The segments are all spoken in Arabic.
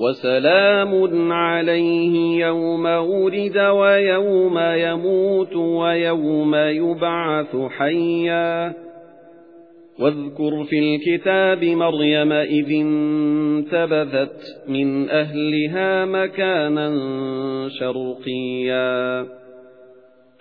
وسلام عليه يوم ولد ويوم يموت ويوم يبعث حيا. واذكر في الكتاب مريم إذ انتبذت من أهلها مكانا شرقيا.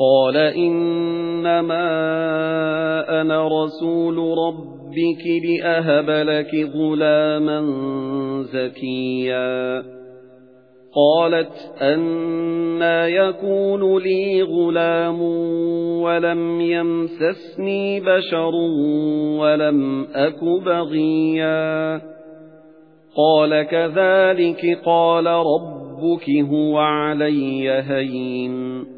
قال إنما أنا رسول ربك لأهب لك غلاما زكيا. قالت أنا يكون لي غلام ولم يمسسني بشر ولم أك بغيا. قال كذلك قال ربك هو علي هين.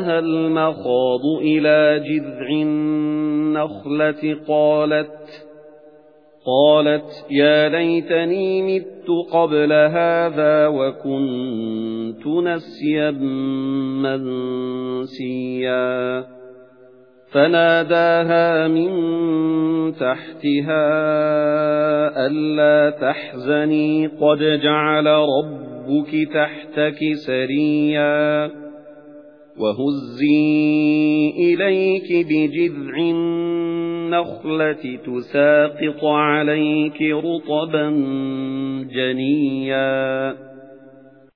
فَأَجَاءَهَا الْمَخَاضُ إِلَى جِذْعِ النَّخْلَةِ قَالَتْ قَالَتْ يَا لَيْتَنِي مِتُّ قَبْلَ هَذَا وَكُنتُ نَسْيًا مَّنسِيًّا. فَنَادَاهَا مِن تَحْتِهَا أَلَّا تَحْزَنِي قَدْ جَعَلَ رَبُّكِ تَحْتَكِ سَرِيًّا. وَهُزِّي إِلَيْكِ بِجِذْعِ النَّخْلَةِ تُسَاقِطْ عَلَيْكِ رُطَبًا جَنِيًّا